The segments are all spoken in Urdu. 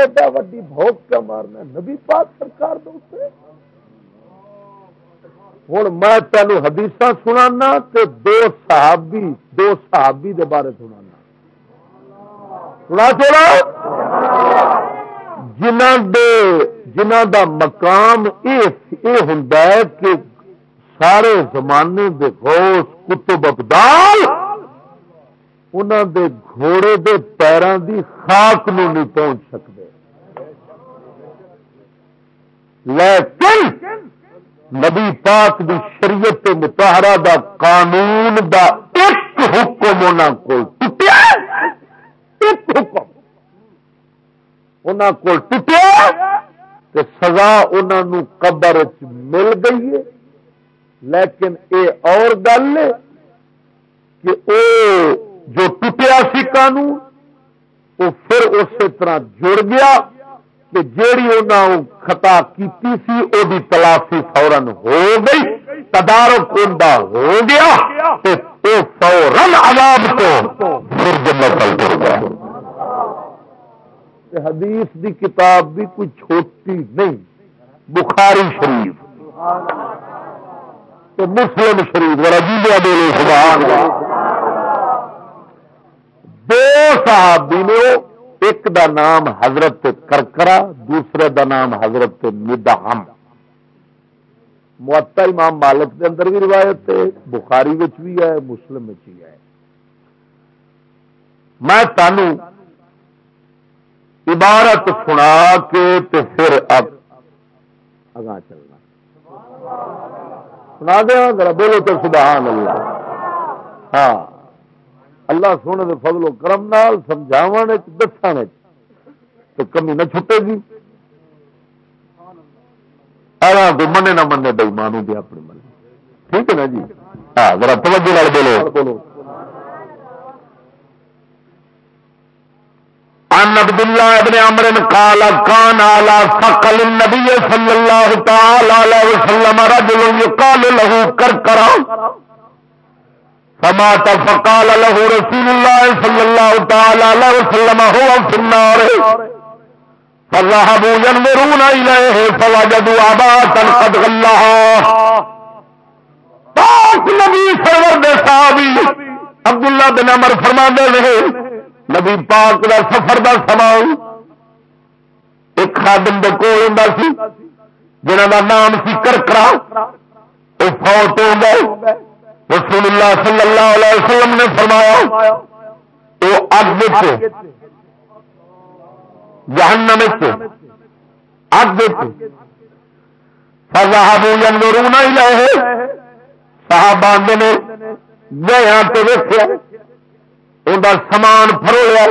ایڈا وڈی بھوک کیا مارنا نبی پاک سرکار دوسرے ہوں میں تینوں حدیث سنا تو دو صحابی دو صحابی دے بارے سنا سنا چلا جنہ دے جنہ دا مقام یہ ہوں کہ سارے زمانے دے غوث کتب ابدال انہوں دے گھوڑے دے پیروں دی خاک نو نہیں پہنچ سکتے لیکن نبی پاک دی شریعت متحرہ دا قانون دا ایک حکم انہوں کو ٹوٹیا ایک حکم۔ انہوں کو ٹوٹیا کہ سزا انہوں قبر مل گئی ہے۔ لیکن اے اور گل کہ او جو ٹوٹیا سی قانون وہ پھر اسی طرح جڑ گیا۔ کہ جیڑی انہوں خطا کیتی سی او دی تلافی فورن ہو گئی تدارک اندا ہو گیا تو فورن عذاب تو پھر جنت کر گیا حدیث دی کتاب بھی کوئی چھوٹی نہیں بخاری شریف تو مسلم شریف رجیبہ بولے سبحان دو صحابی نے ایک دا نام حضرت کرکرا دوسرے دا نام حضرت مدہم معطا امام مالک کے اندر بھی روایت ہے، بخاری بھی ہے، مسلم بھی ہے۔ میں تنوع عبارت سنا کے تو پھر اب اگاں چلنا۔ سنا دیا، ذرا بولو تو سبحان اللہ۔ ہاں۔ اللہ سونے دے فضل و کرم نال سمجھاو دسان تو کمی نہ چھٹے گی۔ کو منے نہ منے بھائی مانو بھی اپنی من ٹھیک ہے نا جی؟ ہاں ذرا توجہ بولو بولو۔ عن عبد الله بن عمرو قال كان على ثقل النبي صلى الله تعالى عليه وسلم رجل يقال له كركرا فمات فقال له رسول الله صلى الله تعالى عليه وسلم، هو في النار. فذهبوا ينظرون إليه، فوجدوا عباتا قد غلها. پاک نبی سرور دے صحابی عبداللہ بن عمر فرما دے رہے، نبی پاک دا سفر دا سامان ایک خادم دے کول ہوندا سی، جنہاں دا نام سی کرکرا، او فوت ہو گئے رسول اللہ صلی اللہ علیہ وسلم نے فرمایا وہ اگ جہنم سے اگ فضا رونا ہی رہے صحابہ نے گیا تو ویسیا سامان فرویا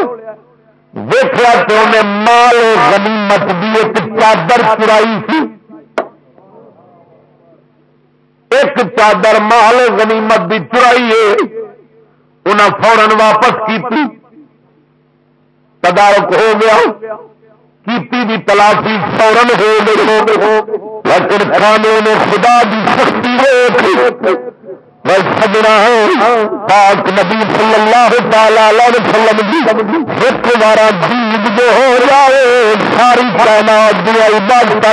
ویخیا تو انہیں مال غنیمت بھی ایک چادر چرائی سی۔ ایک چادر مال غنیمت بھی چرائی ہے انہیں فورن واپس کی تدارک ہو گیا، کیتی بھی تلافی فورن ہو گئی۔ لیکن کھانے نے خدا بھی سختی ہو سجنا پاک نبی صلی اللہ تعالی وسلم ایک بار دید جو ہو جائے، ساری کائنات دیا عبادت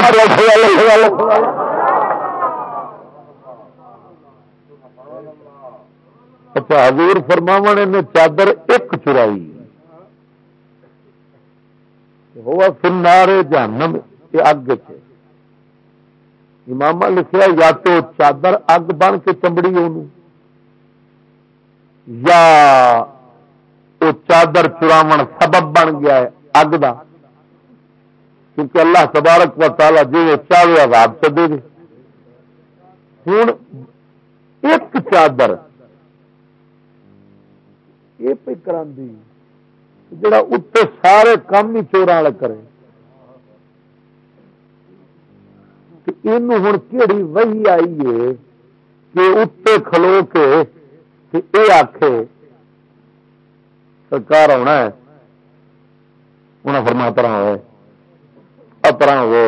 اچھا حضور فرماوا نے چادر ایک چرائی ہوا فنارے جہنم یہ اگ چ امام لکھا یا تو چادر اگ بن کے چمڑی یا وہ چادر چراو سبب بن گیا ہے اگ دا۔ کیونکہ اللہ تبارک و تعالی جی چاہے آزاد سے دے ہوں ایک چادر یہ پہ کرا جڑا اتنے سارے کام ہی چورا والے کرے۔ ہوں کہڑی وہی آئی ہے کہ اتنے کھلو کے یہ آخ سرکار آنا ہے انہیں فرما طرح ہوئے اپنا وہ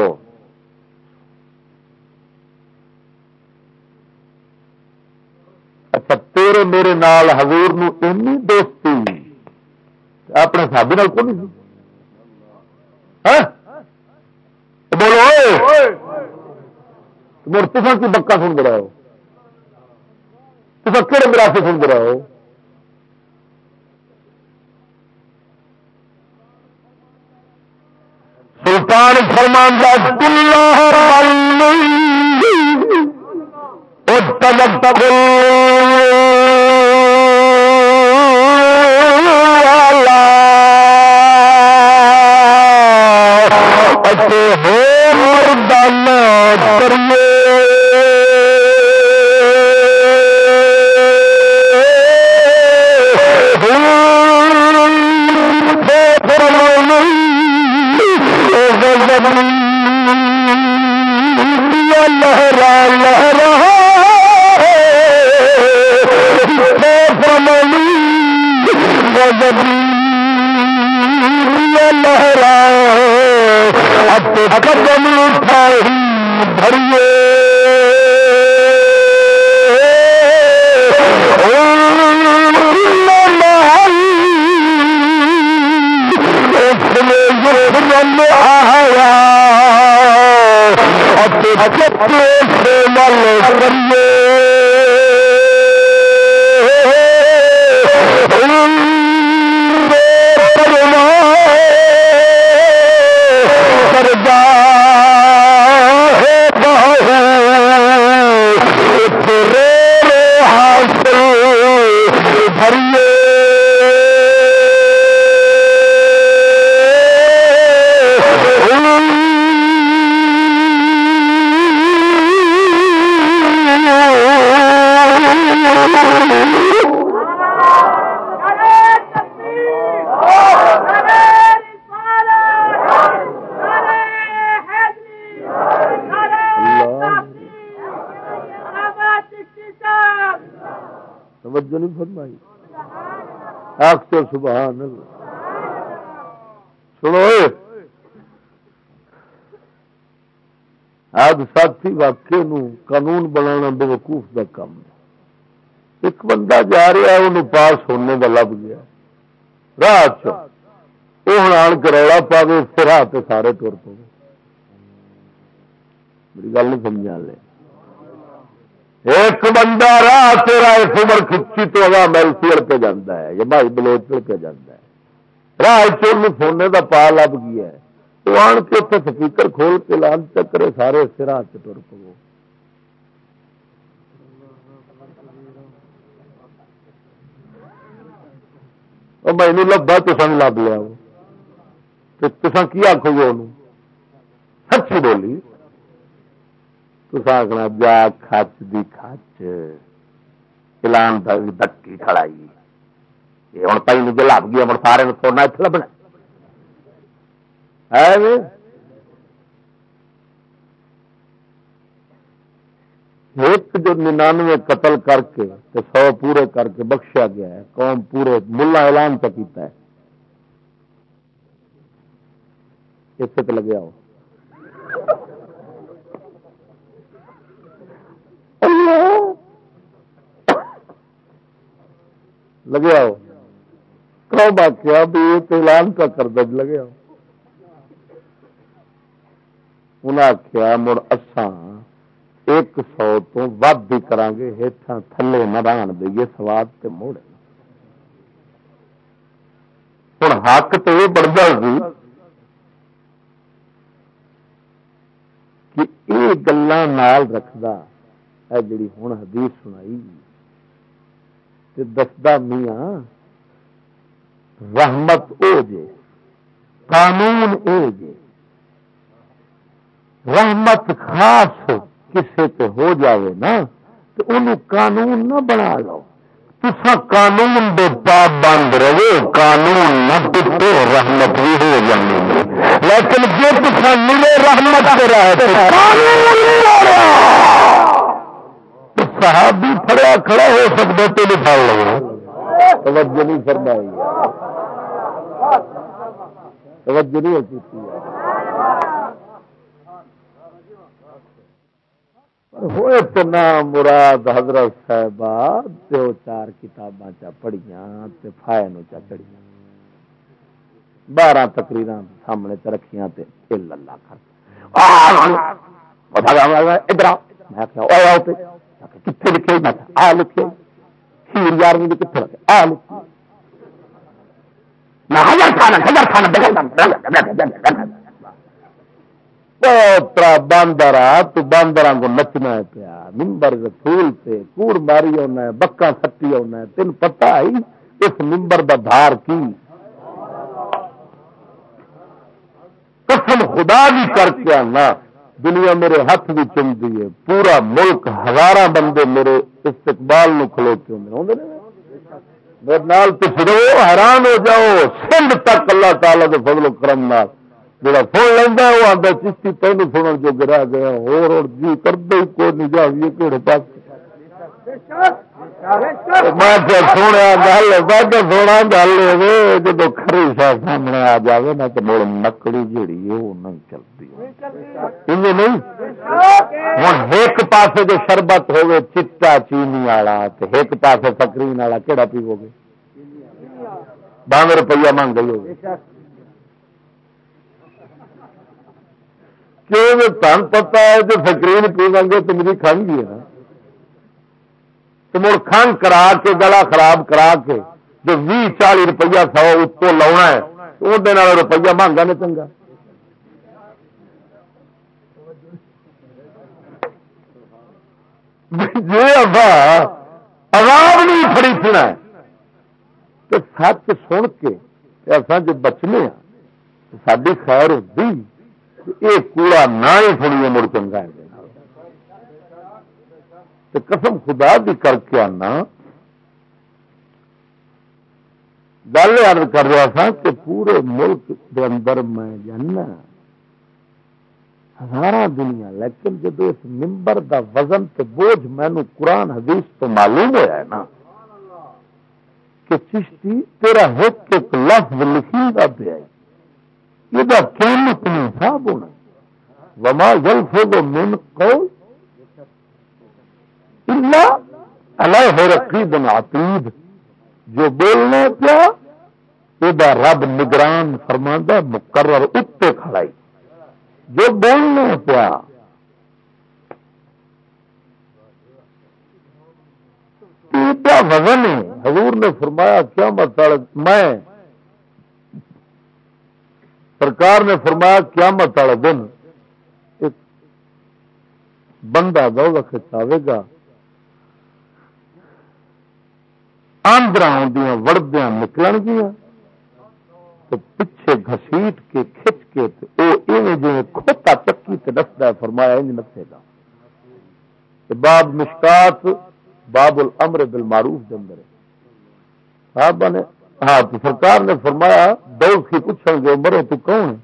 اچھا تیرے میرے نال حضور نو اینی دوستی اپنے سابے کو نہیں بولو مر تصا کی بکا سن رہے ہو تصا کہڑے مرا سے سن رہے ہو سلطان فرمان تک تک سنو آج ساتھی واقعے قانون بنا بے وقوف کا کام ایک بندہ جا رہا ہے، انہوں پاس ہونے کا لب گیا۔ راہ چن آن کے رولا پا گئے پھر ہاتھ سارے تر پہ میری گل نہیں سمجھا لے ایک بندہ راہ تیرا اس عمر کھچی تو اگا میل سیڑ پہ جانا ہے، یا بھائی بلوچ پہ جانا ہے۔ راہ چل سونے کا پا لب گیا ہے تو آن کے اتنے سپیکر کھول کے لال چکرے سارے اس راہ سے تر پو مینو لبا تو سن لب لیا وہ تو کی آخو گے انہوں سچی بولی آخنا جا کچ دی کچ چلان دکی کھڑائی یہ ہوں پی مجھے لب گیا ہوں سارے سونا اتنے لبنا ایک جو ننانوے قتل کر کے سو پورے کر کے بخشیا گیا ہے قوم پورے ملا اعلان تو کیتا ہے اس سے لگیا ہو لگیا ہو کہو باقیا بھی ایک اعلان کا کردج لگیا انہیں آخیا مڑ اسان ایک سو تو ود بھی کران گے ہیٹھا تھلے نہ ران دئیے سواد تے موڑے ہوں حق تو یہ بڑھتا سی جی کہ یہ گلان رکھتا ہے، جڑی ہوں حدیث سنائی دستا میاں رحمت او جے قانون او جے رحمت خاص کسے تے ہو جاوے نا، تو انہوں قانون نہ بنا لو۔ تسا قانون دے پابند رہے قانون نہ پٹو رحمت بھی ہو جانی لیکن جو تسا ملے رحمت سے رہے تو قانون صحابی پڑیا کھڑا ہو سکتا تو لکھا لو۔ توجہ نہیں فرمائی۔ توجہ نہیں ہوتی ہوئے تو نہ مراد حضرت صاحب دو چار کتاباں چا پڑھیاں تے فائن چا چڑھیاں۔ بارہ تقریر سامنے رکھیاں اللہ کر۔ کتنے لکھے؟ آ لکھے۔ کھیر یار کتنے لگے آ لکھے۔ باندر تو باندر کو نچنا پیا نمبر رسول سے کوڑ ماری آنا بکا سٹی آنا تین پتا ہی اس نمبر کا دھار کی۔ قسم خدا بھی کر کے آنا، دنیا میرے ہاتھ بھی چمتی ہے، پورا ملک ہزار بندے میرے استقبال نو کھلوتے ہوں میرے نال تو حیران ہو جاؤ۔ سندھ تک اللہ تعالی کے فضل و کرم نال۔ جڑا سن لینا وہ آتا چشتی تین سنن جو گرا گیا ہو جی کرتے ہی کوئی نہیں، جا کہڑے پاس میں سونے گل سونا گل جب خری شاہ سامنے آ جائے نا تو مڑ نکڑی جیڑی ہے وہ نہیں چلتی نہیں ہوں ایک پاس جو شربت ہوگی چٹا چینی والا ایک پاس سکرین والا کہڑا پیو گے بانگ روپیہ مانگ گئی ہوگی کیوں تن پتا ہے جو سکرین پیو گے تو مجھے کھان گی ہے نا تو مڑ کھان کرا کے، گلا خراب کرا کے، جو بھی چالی روپیہ سو اتو لاؤنا ہے وہ روپیہ مانگا نہیں چنگا۔ جی ابا عوام نہیں فری سنا کہ سچ سن کے اصا جو بچنے ساری خیر ہوتی یہ کوڑا نہ ہی تھوڑی مڑ چنگا ہے۔ تو قسم خدا بھی کر کے آنا۔ گل ارد کر رہا تھا کہ پورے ملک کے اندر میں جانا۔ ہزار دنیا، لیکن جب اس ممبر دا وزن تے بوجھ مینو قرآن حدیث تو معلوم ہوا ہے نا کہ چشتی تیرا ایک ایک لفظ لکھی کا پیا یہ قیمت نہیں صاحب ہونا۔ وما جل سے من قول اللہ رقی دن جو بولنا پیا یہ رب نگران فرماندہ مقرر اتنے کھڑائی جو بولنا پیا وزن ہے؟ حضور نے فرمایا، کیا مت میں سرکار نے فرمایا، کیا مت دن ایک بندہ دو کھچاوے گا آندر آدی وڑدیا نکل گیا تو پچھے گسیٹ کے، کھچ کے وہ جی کھوتا چکی سے دستا فرمایا انج نسے گا باب مشکات باب الامر بالمعروف دے اندر صاحب نے ہاں تو سرکار نے فرمایا، دوست کی پوچھیں گے، مرے تو کون ہے؟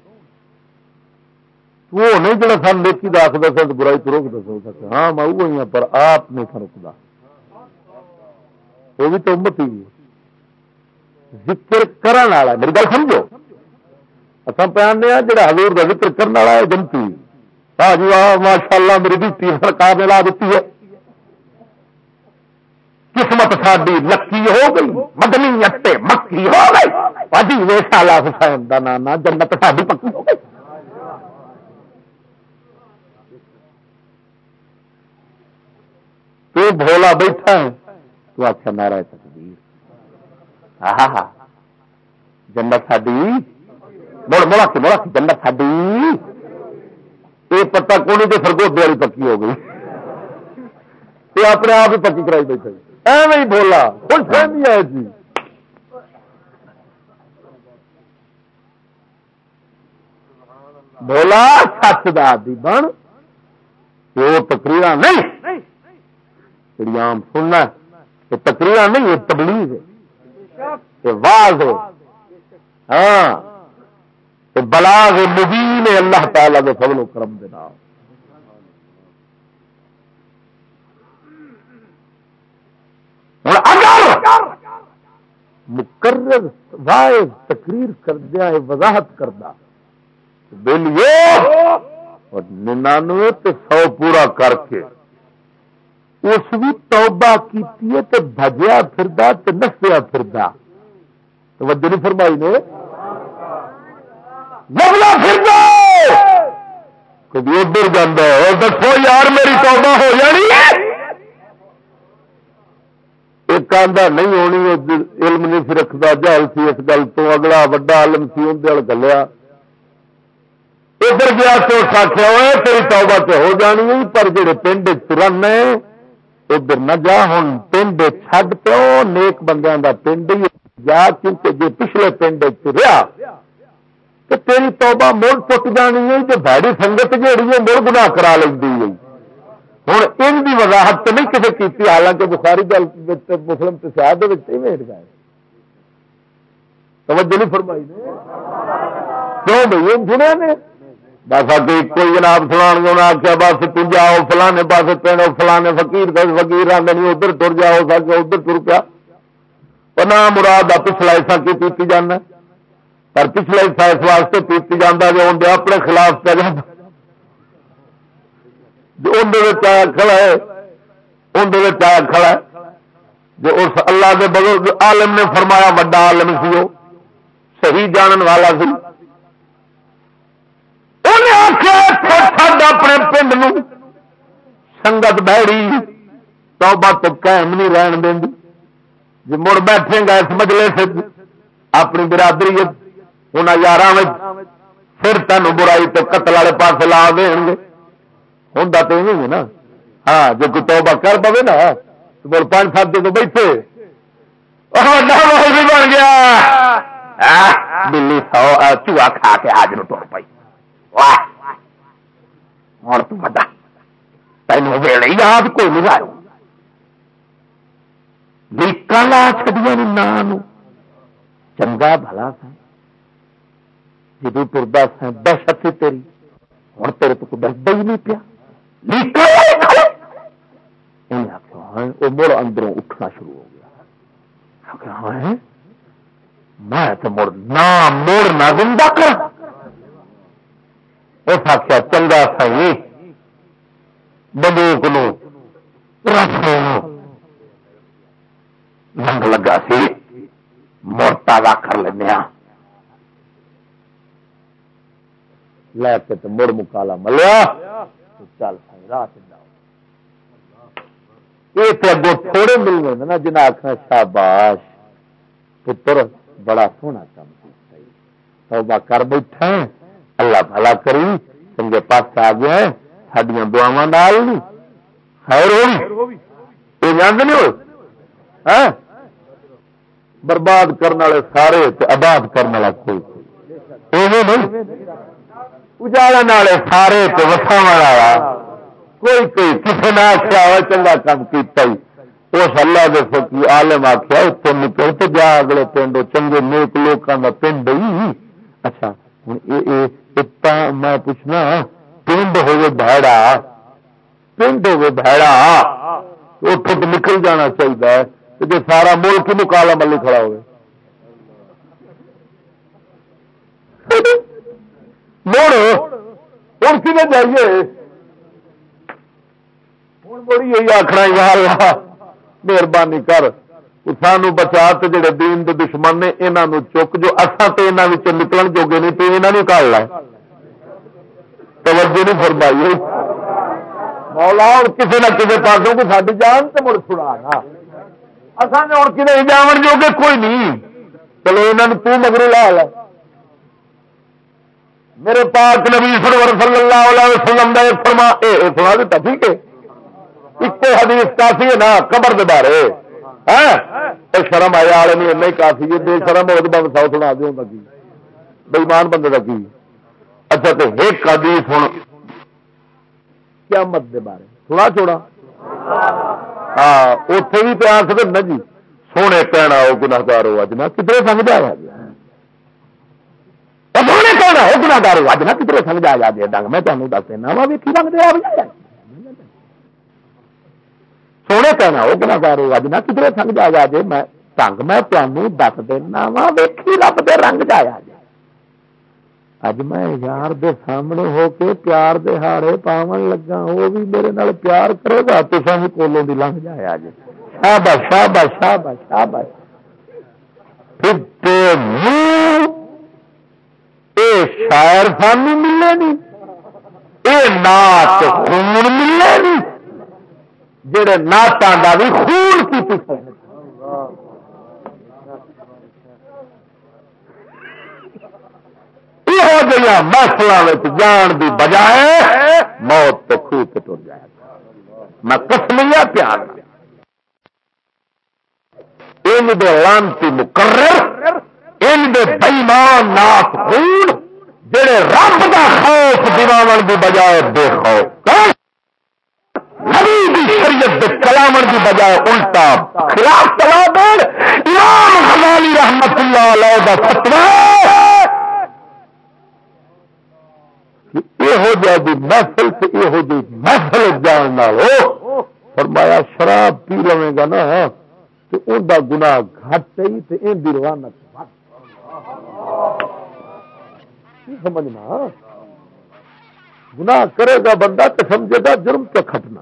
وہ نہیں جڑا سن نیکی دا آخر سا برائی تو روک دس ہاں میں وہی ہوں پر آپ نہیں سن رکتا وہ بھی تو امت ہی ذکر کرن والا میری گل سمجھو اصل پہننے جا ہزور کا ذکر کرنے والا ہے جنتی ہاں جی واہ ماشاء اللہ میری ڈیوٹی سرکار نے لا دیتی ہے قسمت ساری لکی ہو گئی مدنی اٹے مکی ہو گئی وادی ویسا لا حسین کا نانا جنت ساری پکی ہو گئی تو بھولا بیٹھا ہے تو آخر نارا تقدیر۔ ہاں جنت ساری مڑ مڑا کے مڑا جنت ساری یہ پتا کون تو فرگوٹے والی پکی ہو گئی؟ یہ اپنے آپ ہی پکی کرائی بیٹھے۔ ایویں ہی بولا۔ خوش فہمی ہے جی۔ بولا، سچ دادی بن۔ وہ تقریر نہیں۔ جی آم سننا یہ تقریر نہیں، یہ تبلیغ ہے۔ واض ہے۔ ہاں۔ بلاغ مبین اللہ تعالی کے فضل و کرم دے نام۔ مقرر واحد تقریر کردیا وضاحت کردا بلیے اور ننانوے سو پورا کر کے اس بھی توبہ کی بجیا پھر نسیا پھر توجہ نہیں فرمائی نے؟ لگنا پھر کبھی ادھر جانا اور دسو یار میری توبہ ہو جانی ایک آدھا نہیں ہونی علم نہیں سی رکھتا، جہل سی اس گل تو۔ اگلا وڈا علم سی اندر گلیا۔ ادھر گیا تو آخیا ہوئے تیری توبہ تو ہو جانی پر جڑے پنڈ ترن ادھر نہ جا ہوں پنڈ چڈ پیو، نیک بندیاں دا پنڈ ہی جا، کیونکہ جی پچھلے پنڈ رہا تو تیری توبہ مڑ ٹوٹ جانی ہے، جو بھاڑی سنگت جیڑی ہے، مڑ گنا کرا لگی ہے۔ ہوں ان کی وضاحت تو نہیں کسی کی حالانکہ بخاری گل مسلم تسیاد گئے توجہ نہیں فرمائی نے؟ کیوں بھائی سنیا نے بس اگے کوئی جناب فلان نے آخیا بس تم جاؤ، فلانے پاس پینڈ فلانے فکیر فکیر آدھے نہیں، ادھر تر جاؤ سک ادھر تر پیا۔ نہ مراد آ پچھلا حصہ کی پیتی جانا۔ پر پچھلا حصہ اس واسطے پیتی جانا جو اندر اپنے خلاف پہ جانا۔ جو اندر آیا کھڑا ہے اندر کھڑا ہے۔ جو اس اللہ کے بغیر عالم نے فرمایا، وڈا عالم سی وہ۔ صحیح جانن والا سی۔ اپنے پنڈ سنگت بہڑی توبہ تو قائم نہیں رہن دیں جی مڑ بیٹھے گا اس مجلے سے اپنی برادری ان یار پھر تین برائی تو قتل والے پاس لا دیں گے ہوں تو نہیں نا ہاں جو کوئی توبہ کر پے نا تو بول پانچ سات دن بیٹھے بن گیا بلی سو چوہا کھا کے آج نو ٹر پائی ہوں تو بڑا تین ویلے یاد کوئی نہیں آئے کلا چڑیا نام چنگا بھلا سا جدو تردا سا دہشت سی تیری۔ ہوں تیرے تو کوئی ڈردا ہی نہیں پیا۔ وہ مڑ اندروں اٹھنا شروع ہو گیا۔ میں تو مڑ نہ مڑ نہ زندہ کر اس آخیا چنگا سی بندوق لنگ لگا سی۔ موٹا وا کر لینا لے کے تو مڑ مکالا ملیا۔ چل سی راہ یہ تو اگو تھوڑے مل گئے نا جنہیں آخنا شاباش۔ پتر، بڑا سونا کام توبہ کر بیٹھا۔ اللہ بھلا کری چنگے پاس آ گیا سڈیا دعوا نال خیر ہوئی یہ جانتے نہیں ہو ہاں؟ برباد کرنے والے سارے آباد کرنے والا کوئی اجالا والے سارے وسا والا کوئی کوئی کسی نے آخیا ہوا چنگا کام کیا اس اللہ کے سکی آلم آخیا اتنے نکل تو جا اگلے پنڈ چنگے نیک لوگوں کا پنڈ ہی اچھا میں پوچھنا پنڈ ہوئے بہڑا پنڈ ہوئے بہڑا اتو تو نکل جانا چاہیے جی سارا ملک مکالا ملی کھڑا ہوئے مڑ ہوں کھے جائیے ہوں بڑی یہی آخنا یار مہربانی کر سانو بچا تو جڑے دین دے دشمن نے یہاں چک جو اصا تو یہاں نکلن جوگے نہیں تو یہاں کال لائے توجہ نہیں فرمائی مولا اور کسی نہ کسی پاسوں کو ساری جان تو مڑ چھڑا گا اصل اور کسی جاون جو کہ کوئی نہیں چلو یہاں تو مگر لا لا میرے پاک نبی سرور صلی اللہ علیہ وسلم کا ایک فرما اے سنا دیتا ٹھیک ہے ایک حدیث کافی ہے نا قبر دے بارے ہاں؟ شرم آیا والے نے نہیں کافی ہے، بے شرم ہو تو بند سو سنا دے دوں گا بےمان بندے کا کی؟ اچھا تو ایک حدیث ہوں۔ کیا مت دے بارے۔ تھوڑا چھوڑا۔ ہاں اتے بھی تو آخ نا جی۔ سونے کہنا وہ گناگار ہو، اج نہ کدھر سمجھایا سونے کہنا وہ گناگار ہو، اج نہ کدھر سمجھایا جائے۔ ڈنگ میں تمہیں دس دینا وا بھی رنگ دیا سونے کہنا وہ گناگار ہو اج نہ کدھر سمجھایا جائے میں ڈنگ میں تمہیں دس دینا وا ویکھی رب دے رنگ جایا جائے اج میں یار دے سامنے ہو کے پیار دے ہاڑے پاون لگا وہ بھی میرے نال پیار کرے گا تو سب کولوں دی لنگ جائے اج شاباش شاباش شاباش شاباش شاعر سانو ملے نہیں یہ نات خون ملے نہیں جڑے نعتوں کا بھی خون کی یہ محفل جان کی بجائے موت تو خوہ ٹر جائے۔ میں کسمیا پیار ان دے لانتی مقرر، ان دے بئیمان ناس خون جڑے رب دا خوف دلاو دی بجائے بے خوف۔ شریعت کلامن کی بجائے الٹا خلاف چلا دے امام حمالی رحمت اللہ علیہ دا فتوا یہو جی محفل سے یہو جی محفل جان ہو فرمایا شراب پی لوے گا نا ہاں، تو ان کا گنا گھٹ ہی تو ان کی روانت سمجھنا؟ گنا کرے گا بندہ تو سمجھے گا جرم تو کھٹنا۔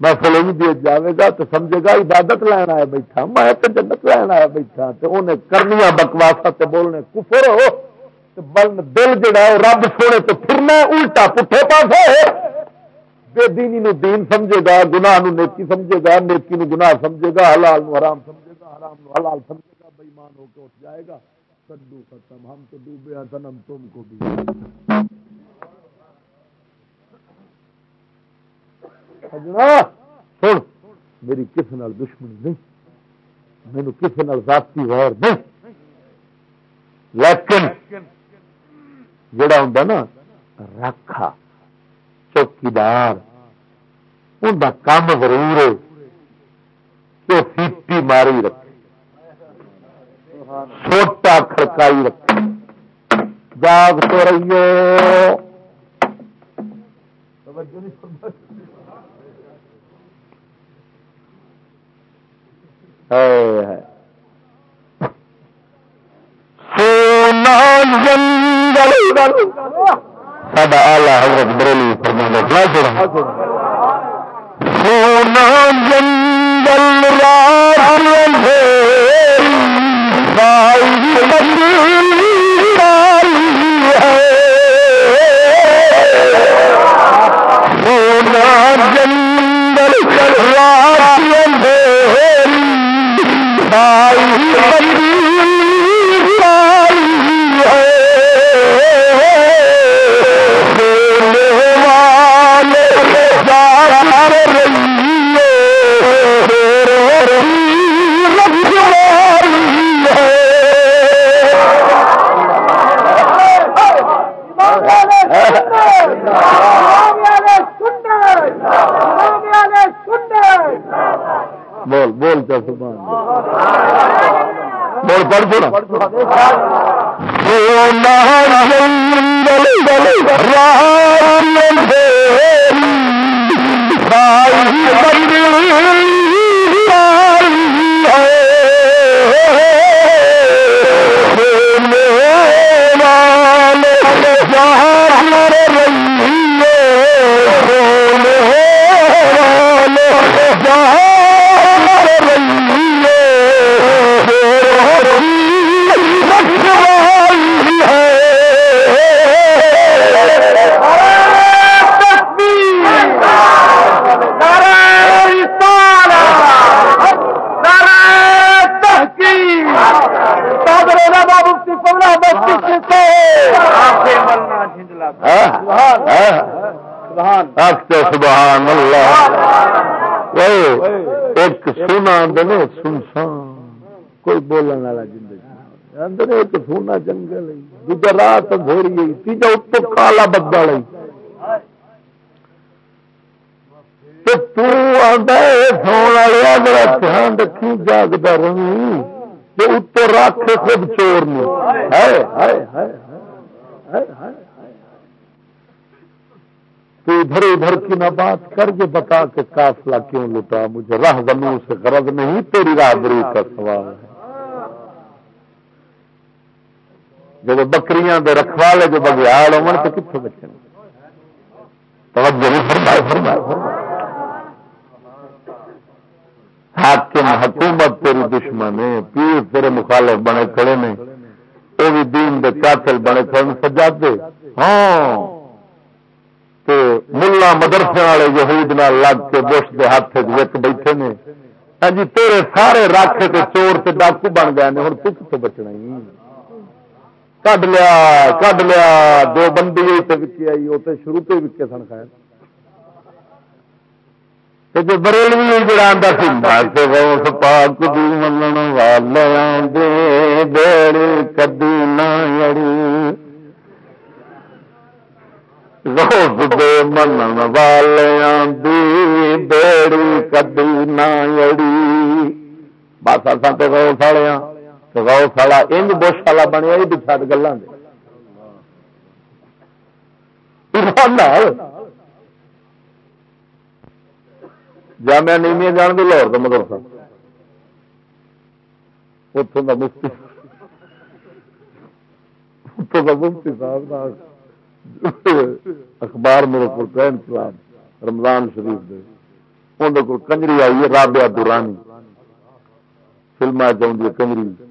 محفل دے جائے گا تو سمجھے گا عبادت لین آیا بیٹھا، میں تو جنت لین آیا بیٹھا تو انہیں کرنی بکواسا بولنے، کفر ہو بل دل جڑا ہے، رب سونے تو پھرنا الٹا پٹھے پاس بے دینی نو دین سمجھے گا، گناہ نو نیکی سمجھے گا، نیکی نو گناہ سمجھے گا، حلال نو حرام سمجھے گا، حرام نو حلال سمجھے گا بےمان ہو کے اٹھ جائے گا۔ سڈو ختم، ہم تو ڈوبے ہیں سنم تم کو بھی۔ سن، میری کسی نال دشمنی نہیں مینو کسی نال ذاتی غور نہیں۔ لیکن جڑا ہوں نا، رکھا، چوکیدار ان کا کام ضرور ہے کہ سیٹی ماری رکھے۔ چھوٹا کھڑکائی رکھے۔ جاگ تو رہیو۔ سونا ساڈا آلہ حضرت بریلی سونا جنگل سونا جنگل بول بول کیا سبحان جی۔ بول پڑھ چھوڑا سبحان کوئی بولنے والا زندگی آدھے ایک سونا جنگل دوجا رات گھوڑی گئی تیجا اتو کالا بدا لی سونے والے میرا دھیان رکھی جاگتا رہی اتو رکھ خود چور نہیں تو ادھر ادھر کی نہ بات کر کے بتا کے کافلا کیوں لٹا مجھے۔ راہ بنو سے غرض نہیں، تیری راہبری کا سوال ہے۔ جب بکریاں دے رکھوالے جو بگیال ہو تو کتنے بچے توجہ فرمائے فرمائے حاکم، حکومت تیری دشمن ہے، پیر تیرے مخالف بنے کھڑے نے وہ بھی دین دے قاتل بنے تھوڑے سجادے۔ ہاں۔ ملا مدرسے والے یہود نہ لگ کے بش کے ہاتھ وک بیٹھے نے۔ ہاں جی تیرے سارے رکھ کے چور سے ڈاکو بن گئے ہوں تک تو بچنا ہی؟ کڈ لیا کڈ لیا، دو بندی وکی آئی وہ تو شروع تو وکے سن خیر۔ جو بریلوی جڑا آتا سی پاک دی من والے کدی نہ اڑی روز دے من والیاں دی بیڑی کدی نڑی بس اصا تو رو ساڑے رو ساڑا انج بش والا بنیا یہ بچھا گلوں جامع نیمیا جان دے لاہور کا مدرسہ اتوں کا مفتی اتوں کا مفتی صاحب اخبار میرے کو انقلاب رمضان شریف دے۔ اندر کو کنجری آئی ہے، رابعہ دورانی۔ فلم چاہیے کنجری۔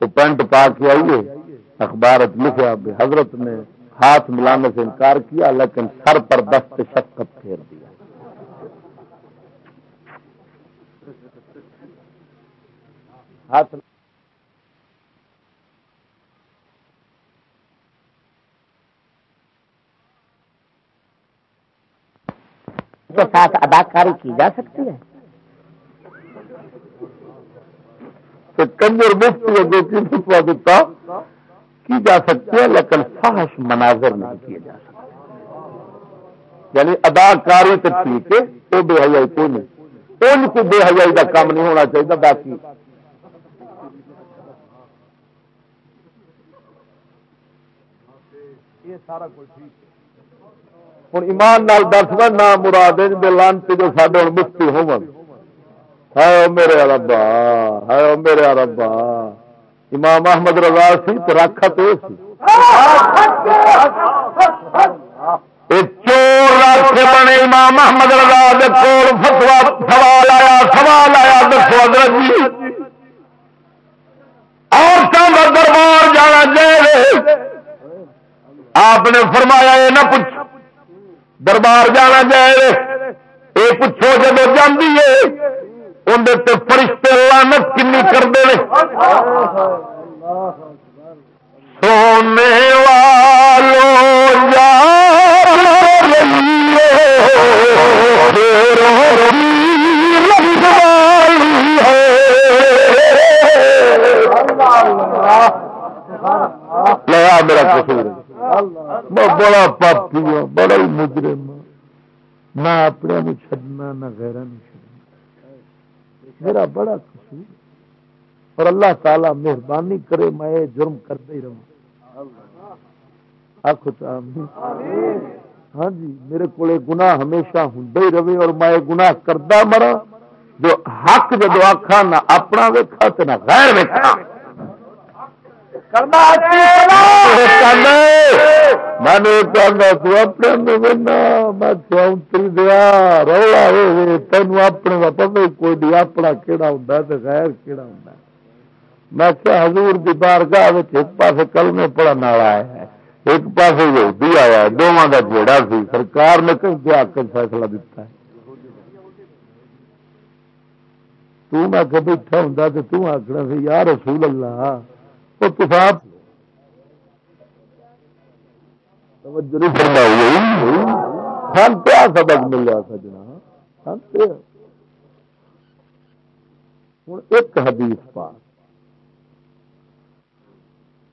وہ پینٹ پا کے آئیے اخبار لکھا حضرت نے ہاتھ ملانے سے انکار کیا، لیکن سر پر دست شکت پھیر دیا۔ ہاتھ کے ساتھ اداکاری کی جا سکتی ہے؟ کنجر فتوا دیتا کی جا سکتی ہے لیکن فحش مناظر نہیں کیے جا سکتے۔ یعنی اداکاری تو ٹھیک ہے وہ بے حیائی کوئی نہیں۔ ان کو بے حیائی کا کام نہیں ہونا چاہیے باقی۔ یہ سارا کچھ ٹھیک۔ ہوں ایمان نال دس گا نہ مراد لانتی جو سڈے ہوں مفتی ہو میرے ربا ہے میرے ربا۔ امام احمد رضا سی تو رکھا تو چور رکھ بنے امام احمد رضا کول فتوا سوال آیا سوال آیا، دسو جی۔ عورتوں کا دربار جانا چاہیے آپ نے فرمایا یہ نہ پوچھ دربار جانا جائے یہ پوچھو جب جاتی ہے اندر فرشتے لانت کنی کرتے ہیں سونے والو جا لیا میرا قصور میں بڑا پاپی ہوں، بڑا ہی مجرم ہوں۔ نہ اپنے چڈنا نہ غیرہ چڈنا میرا بڑا قصور اور اللہ تعالی مہربانی کرے میں جرم کرتے ہی رہا آخو ہاں جی میرے کو گنا ہمیشہ ہوں ہی رہے اور میں گناہ کرتا مرا جو حق جدو آخا نہ اپنا ویکا تو نہ غیر ویکا میں نے تو اپنے دیا۔ رولا تین اپنے کا پتا کوئی نہیں۔ اپنا کہڑا ہوں تو غیر کہڑا ہوں میں کیا حضور کی بار گاہ ایک پاس کلمے پڑھنے والا ہے۔ ایک پاس بھی آیا دونوں کا جیڑا سی۔ سرکار نے کہیں کیا کر فیصلہ دیتا ہے۔ تو میں کہ بیٹھا ہوں تو تکنا سی یار رسول اللہ وہ تصاف سن پیا سبق ملیا سجنا سن ہوں ایک حدیث پاس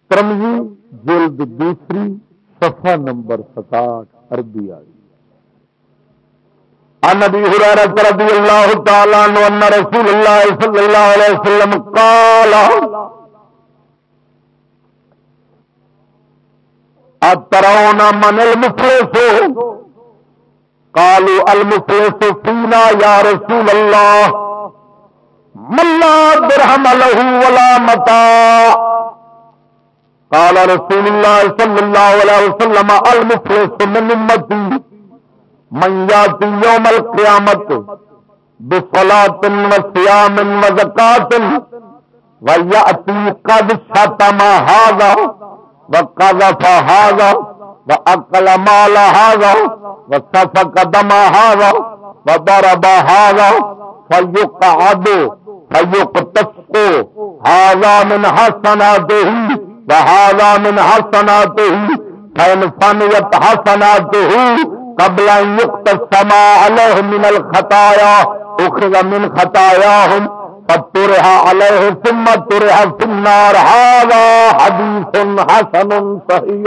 ترمزی جلد دوسری، صفحہ نمبر ستاٹ عربی آئی۔ عن ابي هريره رضي الله تعالى عنه ان رسول الله صلى الله عليه وسلم قال اترون من المفلس. قالوا المفلس فينا يا رسول الله من لا درهم له ولا متاع قال رسول الله صلى الله عليه وسلم المفلس من امتي من یاتی ياتي يوم القيامه بصلاه وصيام وزكاه قد شتم هذا. وقذف هذا وأكل مال هذا وسفك دم هذا وضرب هذا فيقعد فيقتص هذا من حسناته وهذا من حسناته. فإن فنيت حسناته قبل أن يقتص ما عليه من الخطايا، أخذ من خطاياهم. ترہا علیہ ثم ترہا فی النار. هذا حدیث حسن صحیح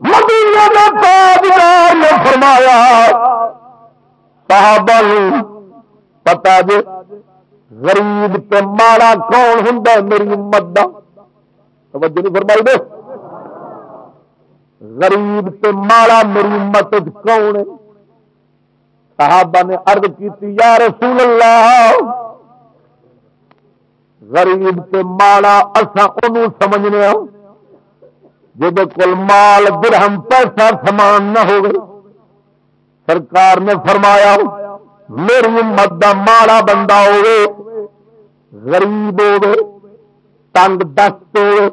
مدینہ میں تاجدار نے فرمایا، صحابہ پتا جی غریب تے ماڑا کون ہوں میری امت دا؟ توجہ نہیں فرمائی دے۔ غریب تے ماڑا میری امت کون ہے؟ صحابہ نے عرض کی یا رسول اللہ، غریب سے ماڑا اصا ان سمجھنے جب کول مال، درہم، پیسہ، سامان نہ ہو سرکار نے فرمایا، میری امت دا ماڑا بندہ ہوے غریب ہوے تنگ دست ہوے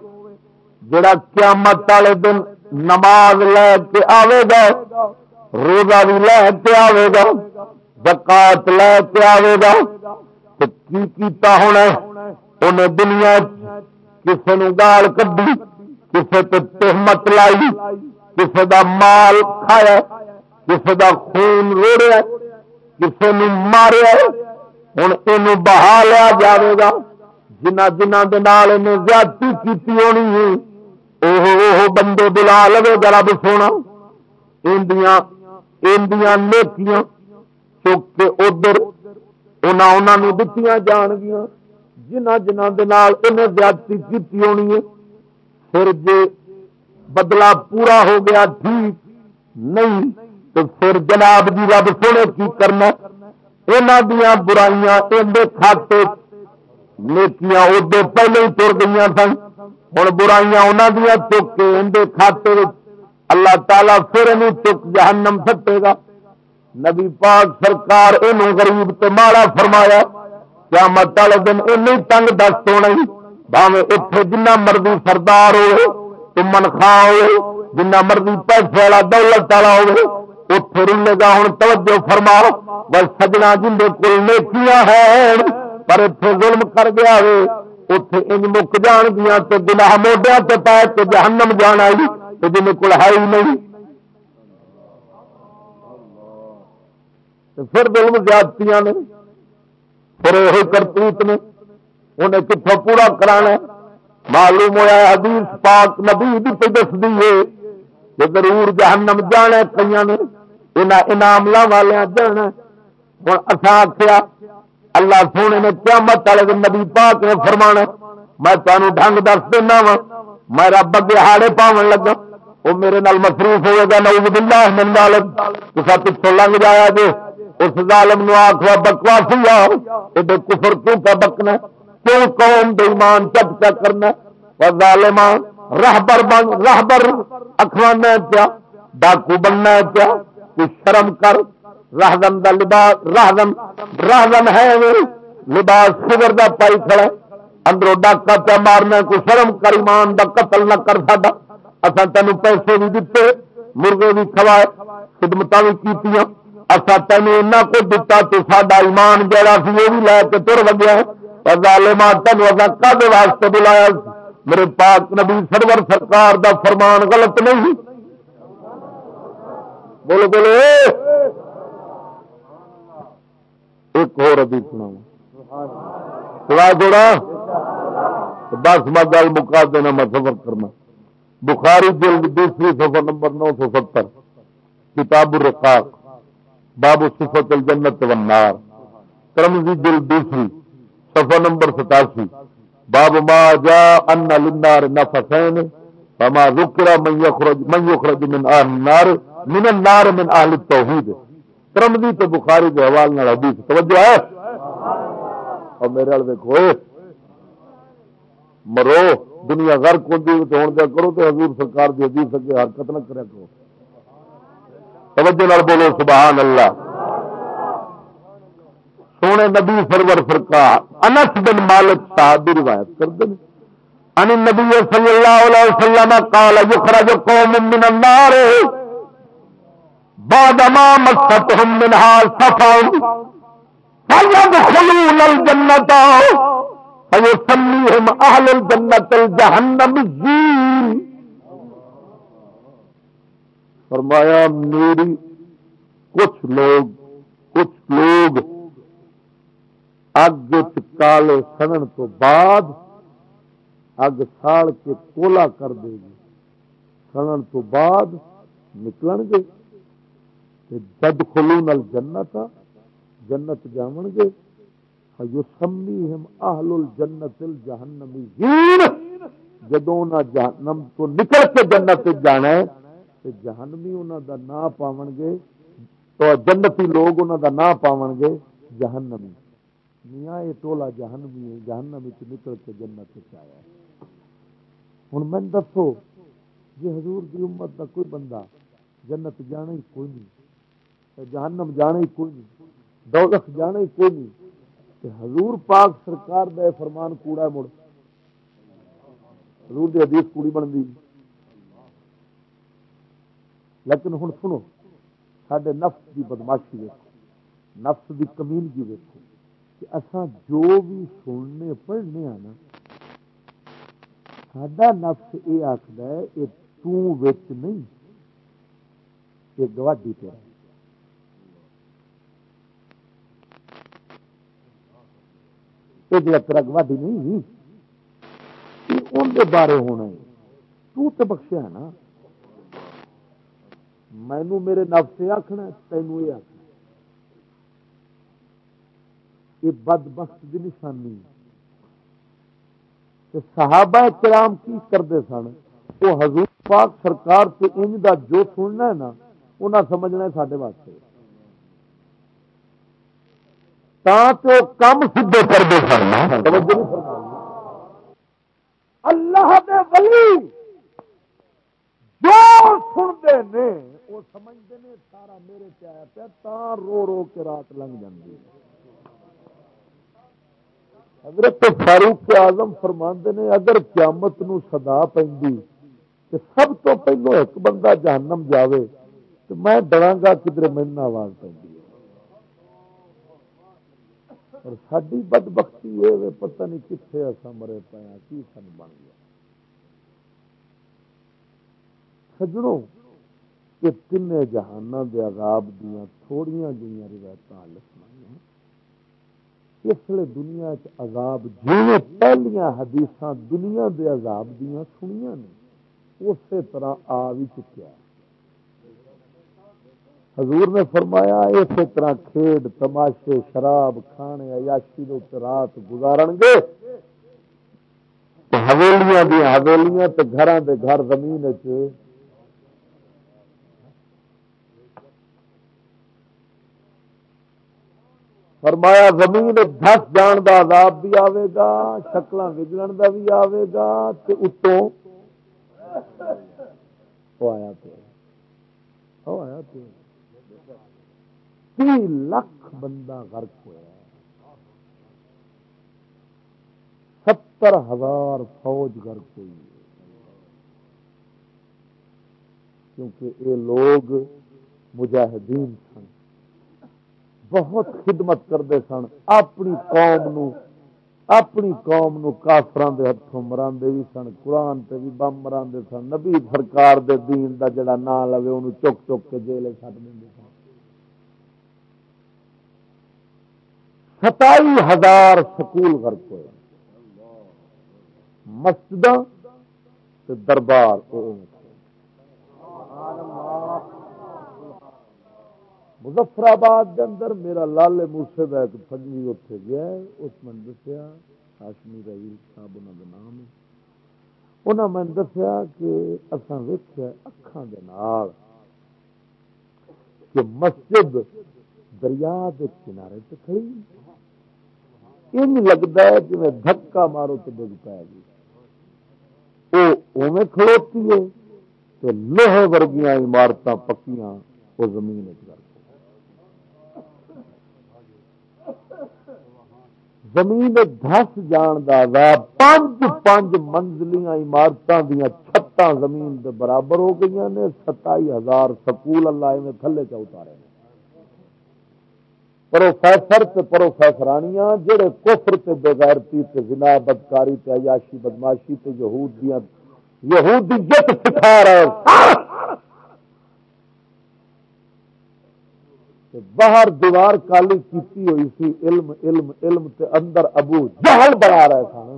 جڑا قیامت والے دن نماز لے کے آئے گا روزہ بھی لے کے آئے گا زکات لے کے آئے گا تو کی کیتا ہونا انہیں دنیا کسی نے گال کھی کسی تو تہمت لائی کسی دا مال کھایا کسی دا خون روڑیا کسی نے ماریا۔ ہوں یہ بہا لیا جائے گا جنہ جنہ دے زیادتی کی ہونی ہے وہ بندے بلا لو گا رب سونا۔ اندیاں اندیاں نیکیاں چک کے ادھر دتی جان گیا جنہ جنہ زیادتی کی ہونی ہے پھر جی بدلا پورا ہو گیا ٹھیک نہیں تو پھر جناب جی رب سونے کی کرنا یہاں دیا برائیاں اندر کھاتے نیکیاں ادو پہلے ہی تر گئی سن ہوں برائیاں انہوں دیا چک کے اندر کھاتے اللہ تعالیٰ پھر چک جہنم سٹے گا۔ نبی پاک سرکار یہ غریب تے ماڑا فرمایا کیا مت والے دن این تنگ دست ہونا بھاوے اتنے جنہ مرضی سردار ہوئے، تمن خاں ہوئے، جنہ مرضی پیسے والا دولت والا ہوئے اتے رلے گا۔ ہوں توجہ فرما بس سجنا جن کو نیکیاں ہیں، پر اتنے ظلم کر گیا ہے اتے ان مک جان گیا تو گناہ موڈیا تو پا کے جہنم جان آئی تو جن کو ہے ہی نہیں پھر ظلم زیادتیاں نے پھر یہ کرتوت نے، انہیں کتوں پورا کرانا معلوم ہوا حدیث پاک نبی بھی تو دس دی کہ ضرور جہنم جانا کئی نے انہیں انعام والے جانا ہوں اصا آخیا اللہ سونے نے قیامت والے نبی پاک نے فرمانا میں تمہیں ڈنگ دس دینا وا، میں رب اگے ہاڑے پاون لگا۔ وہ میرے نال مصروف ہوئے گا نعوذ باللہ من ظالم تسا پچھو لنگ جایا جے اس ظالم نو آخوا بکواس ہوا یہ کفر کیوں پہ بکنا کیوں قوم بے ایمان چپ چا کرنا ظالمان رہبر بن رہبر اخوانا پیا ڈاکو بننا پیا تو شرم کر راہدن دا لباس راہدن راہدن ہے لباس فگر دا پائی کھڑا اندروں ڈاکا پیا مارنا کوئی شرم کر ایمان دا قتل نہ کر سا اصا تین پیسے بھی دیتے مرغے بھی کھوائے خدمت بھی کی اصا تین کو دتا تو سڈا ایمان جڑا سی وہ بھی لے کے تر وگیا ظالمان تین اصا کد واسطے بلایا میرے پاک نبی سرور سرکار دا فرمان غلط نہیں بولو بولو۔ ایک اور ابھی سنا جوڑا۔ بس میں گل مکا دینا میں سفر کرنا۔ بخاری جلد دوسری سفر نمبر نو سو ستر، کتاب الرقاق، باب صفت الجنت والنار۔ ترمزی جلد دوسری سفر نمبر ستاسی، باب ما جا ان للنار نفسین، فما ذکر من یخرج من یخرج من آل النار، من النار من اهل التوحید۔ ترمزی تو بخاری کے حوالے نال حدیث، توجہ ہے؟ اور میرے ال دیکھو مرو، دنیا غرق ہوتی ہوں دیا کرو تو حضور سرکار کی حدیث اگے حرکت نہ کریا کرو۔ توجہ نال بولو، سبحان اللہ۔ سونے نبی سرور فرقہ انس بن مالک صاحب بھی روایت کر دیں ان النبي صلى الله عليه وسلم قال يخرج قوم من النار، بعد ما مستهم منها صفا فيدخلون الجنة۔ فيسميهم أهل الجنة الجهنم فرمایا، میری کچھ لوگ کچھ لوگ اگ کالے سڑن تو بعد اگ ساڑ کے کولا کر دے گی سڑن تو بعد نکل گے۔ جد خلو نل جنت جنت جاون گے۔ سمی ہم آہل الجنت الجہنمی جدو جہنم تو نکل کے جنت جانا ہے تو جہنمی انہوں دا نا پاون گے، تو جنتی لوگ انہوں دا نا پاون گے جہنمی. میاں یہ ٹولا جہنمی ہے، جہنم جہنمی نکل کے جنت آیا ہے. ہوں میں دسو جی حضور دی امت کا کوئی بندہ جنت جانا ہی کوئی نہیں جہنم جانا ہی کوئی نہیں، دولت جانا ہی کوئی نہیں حضور پاک سرکار دے فرمان کوڑا مڑ۔ حضور دی حدیث کوڑی بن دی۔ لیکن ہوں سنو سڈے نفس دی بدماشی ویکو نفس دی کمینگی ویکو کہ اصا جو بھی سننے، پڑھنے ہیں نا سڈا نفس یہ آخر ہے یہ تچ نہیں یہ گواڈی پہ یہ تیرا گواڈی نہیں اندر بارے ہونا ہے تو بخشیا نا مینو میرے نفس آخنا تینوں یہ آخنا یہ بد بخت کی نشانی صحابہ کرام کی کرتے سن وہ حضور پاک سرکار سے انج دا جو سننا ہے نا انہیں سمجھنا ہے سارے واسطے تو کم سدھے کرتے سن اللہ دے ولی جو سنتے ہیں وہ سمجھتے ہیں سارا میرے چایا پیا رو رو کے رات لنگ جاتی حضرت فاروق آزم فرماندے نے اگر قیامت نو صدا پی سب تو پہلو ایک بندہ جہنم جاوے تو میں ڈرا گا کدھر میرے آواز پہ اور ساری بد بختی یہ پتہ نہیں کتنے اصا مرے پایا ہاں، کی سن بن گیا؟ سجڑوں کہ تین جہانوں کے عذاب دیا تھوڑیاں جہاں روایت لکھنا اس لیے دنیا عذاب جی پہلیاں حدیث دنیا دے عذاب دیا سنیا نے اسی طرح آ بھی چکیا حضور نے فرمایا، اسی طرح کھیڈ، تماشے، شراب، کھانے، عیاشی رات گزار گے۔ حویلیاں دیا حویلیاں تو گھر دے گھر زمین فرمایا، زمین دس جان دا عذاب بھی آئے گا شکل بگڑن دا بھی آئے گا اتوں آیا پہ آیا پہ تی لاکھ بندہ غرق ہوا ستر ہزار فوج غرق ہوئی کیونکہ یہ لوگ مجاہدین سن۔ بہت خدمت کرتے سن۔ اپنی قوم نو، اپنی قوم نو کافران دے ہاتھوں مرا بھی سن۔ قرآن تے بھی بم مرا سن۔ نبی سرکار دے دین دا جڑا نام لوے انہوں چک چک کے جیلے چڑ دیں سن۔ ستائی ہزار سکول گرک ہوئے۔ مسجد دربار مظفر آباد کے اندر میرا لال موسے کا ایک فجوی اتنے گیا اس میں دسیا، ہاشمی رحیل صاحب انہوں کا نام ہے۔ انہوں میں دسیا کہ اصا ویخیا اکھان دے نال کہ مسجد دریا کے کنارے سے کھڑی۔ ان لگتا ہے کہ میں دھکا مارو تو ڈگ پائے گی؟ وہ اوے کھڑوتی ہے تو لوہے ورگیاں عمارت پکیاں وہ زمین زمین دس جان دا عذاب پانچ پانچ منزلیاں عمارتوں دیا چھتاں زمین دے برابر ہو گئی نے ستائی ہزار سکول اللہ میں تھلے چ اتارے پروفیسر تے پروفیسرانیاں جڑے کفر تے بغیرتی تے زنا بدکاری تے عیاشی بدماشی تے یہود دیاں یہودیت سکھا رہے باہر دیوار کالی کیتی ہوئی سی، علم علم علم تے اندر ابو جہل بنا رہے سن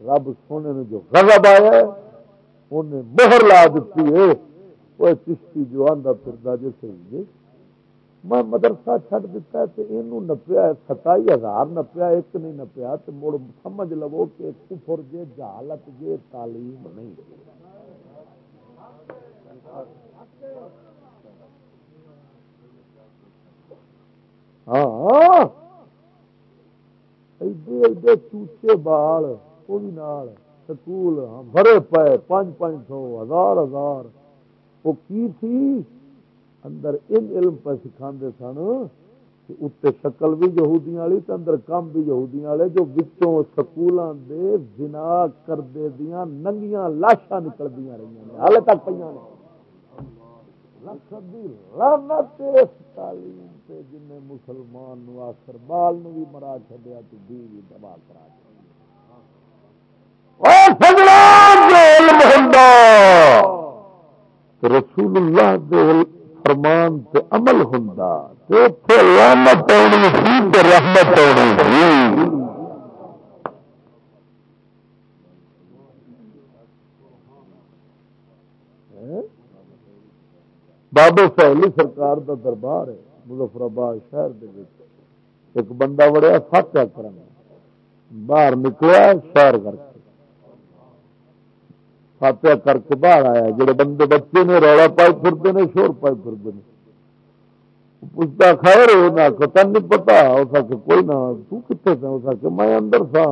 رب سونے نے جو غضب آیا انہیں مہر لا دیتی ہے۔ وہ چشتی جو آدھا پھر جیسے میں مدرسہ چھڈ دیتا ہے تو یہ نپیا ستائی ہزار نپیا، ایک نہیں نپیا تو مڑ سمجھ لو کہ کفر جے، جہالت جے، تعلیم نہیں۔ ہاں۔ ایڈے ایڈے چوچے بال وہ بھی سکول ہاں، بھرے پے پانچ پانچ سو، ہزار ہزار۔ وہ کی تھی؟ اندر ان علم پہ سکھا سن اتنے شکل بھی یہودیاں والی تو اندر کام بھی یہودیاں والے جو بچوں سکولوں دے جنا کردے دیاں، ننگیاں، لاشاں نکل دیا رہی ہیں ہال تک پہ تعلیم سے جن مسلمان نو آخر بال نو بھی مرا چڈیا تو بھی دبا کرا رسول اللہ دے فرمان تے عمل ہوں لامت آنی سی رحمت آنی بابے سہلی سرکار دا دربار ہے مظفر آباد شہر دے ایک بندہ وڑیا فاتح کرنا باہر نکلیا شہر کر کے فاتح کر کے باہر آیا جڑے بندے بچے نے رولا پائی پھرتے ہیں شور پائی پھرتے ہیں پوچھتا خیر ہو نہ پتا نہیں پتا۔ ہو سکے کوئی نہ، تو کتنے سے ہو سکے میں اندر تھا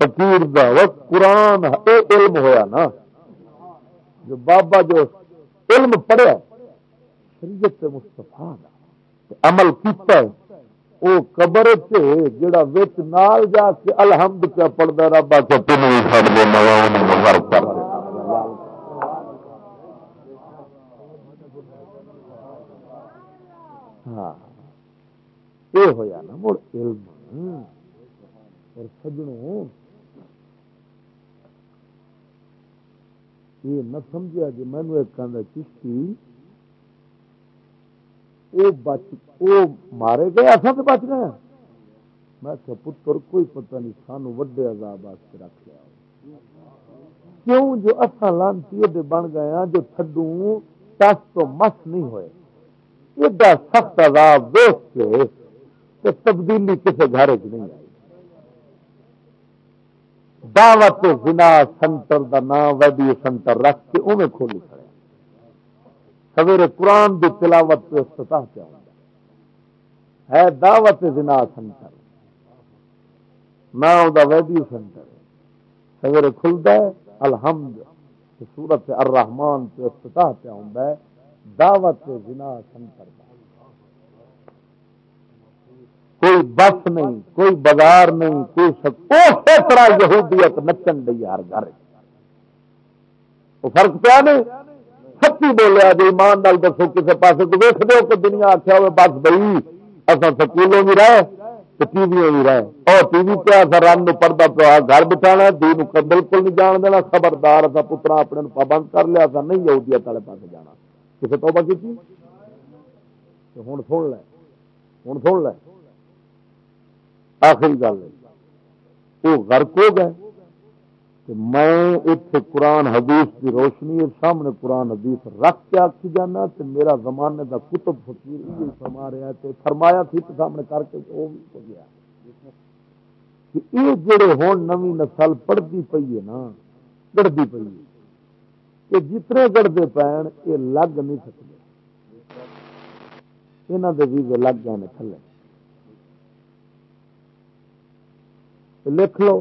فقیر دا وقت قرآن اے علم ہویا نا۔ جو بابا جو علم پڑھیا، شریعت مستفا عمل کیتا ہے۔ وہ قبر سے جڑا وچ نال جا کے الحمد کیا پڑھتا ربا کے تین کر ہاں یہ ہوا نا، مڑ علم۔ اور سجنوں، یہ نہ سمجھا جی مینو ایک چشتی وہ بچ وہ مارے گئے اصا تو بچ گئے۔ میں کہ پتر، کوئی پتہ نہیں، سانو وڈے عذاب واسطے رکھ لیا۔ کیوں؟ جو اصا لانتی دے بن گئے ہیں جو تھڈو ٹس تو مس نہیں ہوئے۔ ایڈا سخت عذاب دیکھ کے تو تبدیلی کسی گھر چ نہیں آئی۔ دعوت زنا سنٹر دا نام ویڈیو سنٹر رکھ کے اوے کھولی کھڑے۔ سویرے قرآن دی تلاوت پہ افتتاح کیا ہوتا ہے دعوت زنا سنٹر نہ ویڈیو سینٹر سویرے کھلتا ہے، الحمد۔ سورت الرحمان پہ افتتاح پہ ہوتا ہے۔ دعوت زنا سنٹر کوئی بس نہیں، کوئی بازار نہیں، کوئی اسی طرح یہودیت نچن ڈی ہر گھر۔ وہ فرق پیا نہیں سچی بولیا جی ایمان نال دسو کسی پاس کو ویس دو کہ دنیا آخیا ہوئے بس بھائی اصل سکولوں بھی رہے تو ٹی وی بھی رہے۔ اور ٹی وی پہ اصل رنگ پڑتا پیا، گھر بٹھانا دی بالکل نہیں جان دینا، خبردار اصا پترا اپنے پابند کر لیا اصا نہیں یہودیت والے پاس جانا۔ کسی تو کی ہوں سن لے ہوں سن لے۔ آخری گل وہ غرق ہو گئے۔ کہ میں اتنے قرآن حدیث کی روشنی سامنے قرآن حدیث رکھ کے آخی جانا تو میرا زمانے کا کتب فکیر یہ فرما رہا ہے فرمایا تھی تو سامنے کر کے وہ بھی ہو گیا۔ کہ یہ جڑے ہوں نو نسل پڑھتی پی ہے نا گڑتی پی ہے۔ یہ جتنے گڑتے پین یہ لگ نہیں سکتے۔ یہاں کے ویزے لگ گئے تھلے۔ لکھ لو۔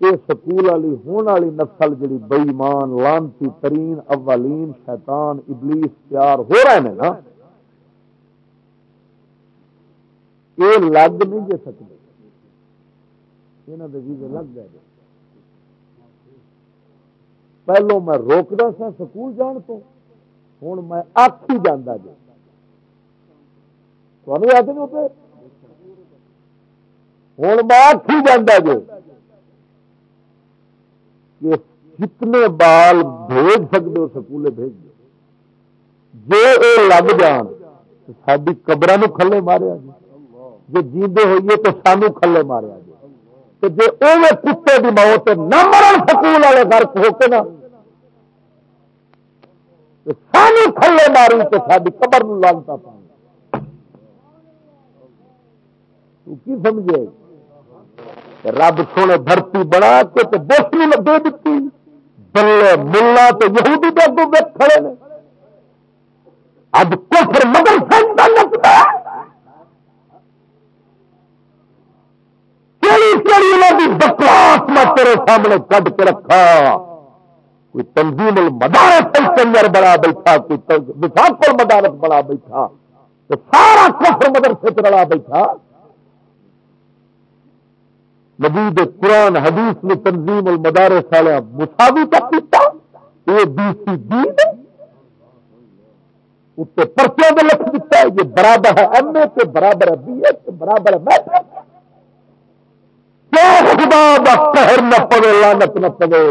یہ سکول والی ہونے والی نسل جی بئیمان لانتی ترین، اولین، شیطان، ابلیس پیار ہو رہے ہیں نا، یہ لگ نہیں دے سکتے۔ یہاں کے ویزے لگ گئے پہلو میں روکتا سا سکول جان تو ہوں میں آخ ہی جانا جی تمہیں آتے ہوں میں آخ ہی جانا جو کہ جتنے بال بھیج سکتے ہو، سکولے بھیج دو۔ جو یہ لگ جان، تو ساری قبر کھلے ماریا جی جی جیندے ہوئیے، تو سانو کھلے ماریا جی تو جی اوے کتے کی موت نہ مرن سکول والے گرک ہو کے نا سانو کھلے ماری تو ساری قبر لانتا پا کی سمجھے؟ رب سونے دھرتی بنا کے تو بس نہیں دے دیتی بلے ملا تو یہودی دے اگوں کھڑے نے۔ اب کفر مگر سنتا لگتا بکواس میں تیرے سامنے کٹ کے رکھا۔ کوئی تنظیم المدارت چنجر بڑا بیٹھا، کوئی وفاق المدارت بڑا بیٹھا۔ تو سارا کفر مدرسے رلا بیٹھا۔ نبی قرآن، حدیث نے تنظیم المدارس والے مساوی تک کیتا بی سی بی اتنے پرچوں میں لکھ دیتا ہے، یہ برابر ہے ایم اے کے برابر ہے بی اے کے برابر ہے میٹرک خدا قہر نہ پڑے لانت نہ پڑے۔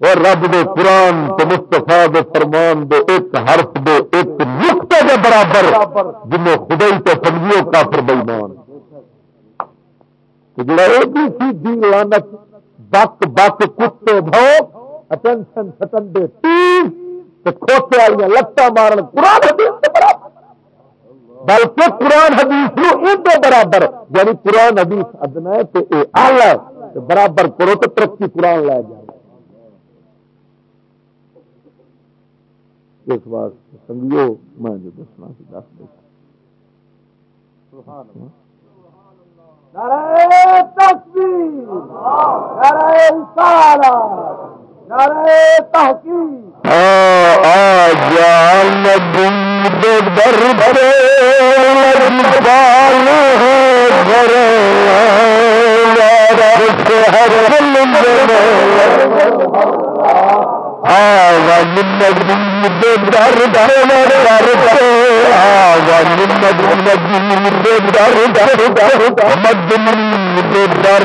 اور رب دے قرآن تو مستفا دے فرمان دے ایک حرف دے ایک نقطے کے برابر، جنہیں خدائی تو سمجھو کافر بےمان جڑا ایک ہی سی لانت بک بک کتے بھو اٹینشن ستنڈے تیز کھوتے والی لتاں مارن، قرآن حدیث برابر۔ بلکہ قرآن حدیث نو ان برابر۔ یعنی قرآن حدیث ادنا ہے تو یہ آلہ ہے برابر کرو تو ترقی قرآن لے جائے۔ اس واسطے سنگیو میں جو دسنا سی دس دے۔ نعرہ تکبیر نعرہ رسالت نعرہ تحقیق۔ جان در بھرے ہر آگا نمد در در در آگا نمد نمد در در در مد در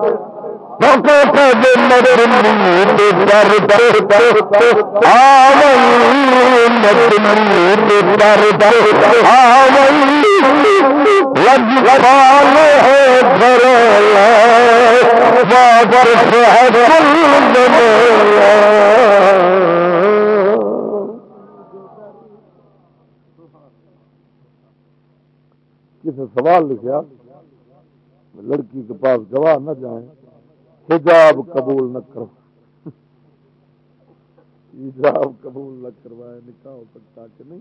آوئی کسی سوال لکھا لڑکی کے پاس گواہ نہ جائیں۔ حجاب قبول نہ کرو۔ حجاب قبول نہ کروائے، نکاح ہو سکتا کہ نہیں۔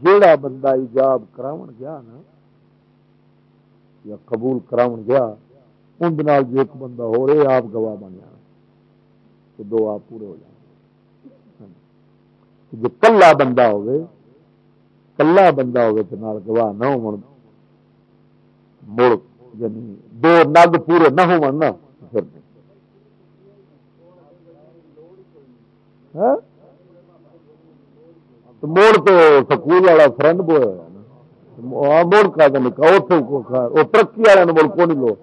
جیڑا بندہ ایجاب کراون گیا نا، یا قبول کراون گیا ان جو ایک بندہ ہو رہے، آپ گواہ بن جانا۔ تو دو آپ پورے ہو جائیں ہاں۔ جو کلا بندہ ہوگے کلا بندہ ہوگے تو نال گواہ نہ ہو مڑ یعنی دو نگ پورے نہ ہو پھر۔ ہاں؟ موڑ تو سکول والا فرنڈ بوائے ہوا ہاں، موڑ کا نکا وہ ترقی والے مڑ کو نہیں لو۔